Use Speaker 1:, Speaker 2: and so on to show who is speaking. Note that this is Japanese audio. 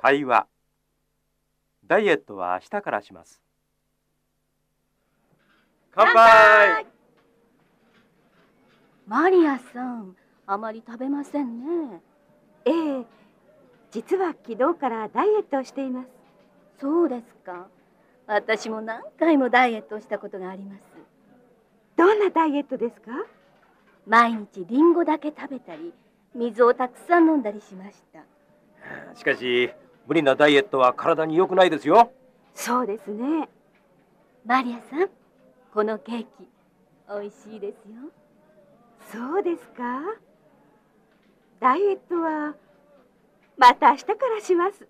Speaker 1: 会話。ダイエットは明日からします。乾杯！
Speaker 2: マリアさんあまり食べませんね。
Speaker 3: ええ実は昨日からダイエットをしています。
Speaker 2: そうですか。私も何回もダイエットをしたことがあります。
Speaker 3: どんなダイエットですか？
Speaker 2: 毎日リンゴだけ食べたり水をたくさん飲んだりしました。
Speaker 1: しかし無理なダイエットは体に良くないですよ。
Speaker 3: そうですね。
Speaker 2: マリアさんこのケーキ美味しいですよ。
Speaker 3: そうですか？ダイエットはまた明日からします。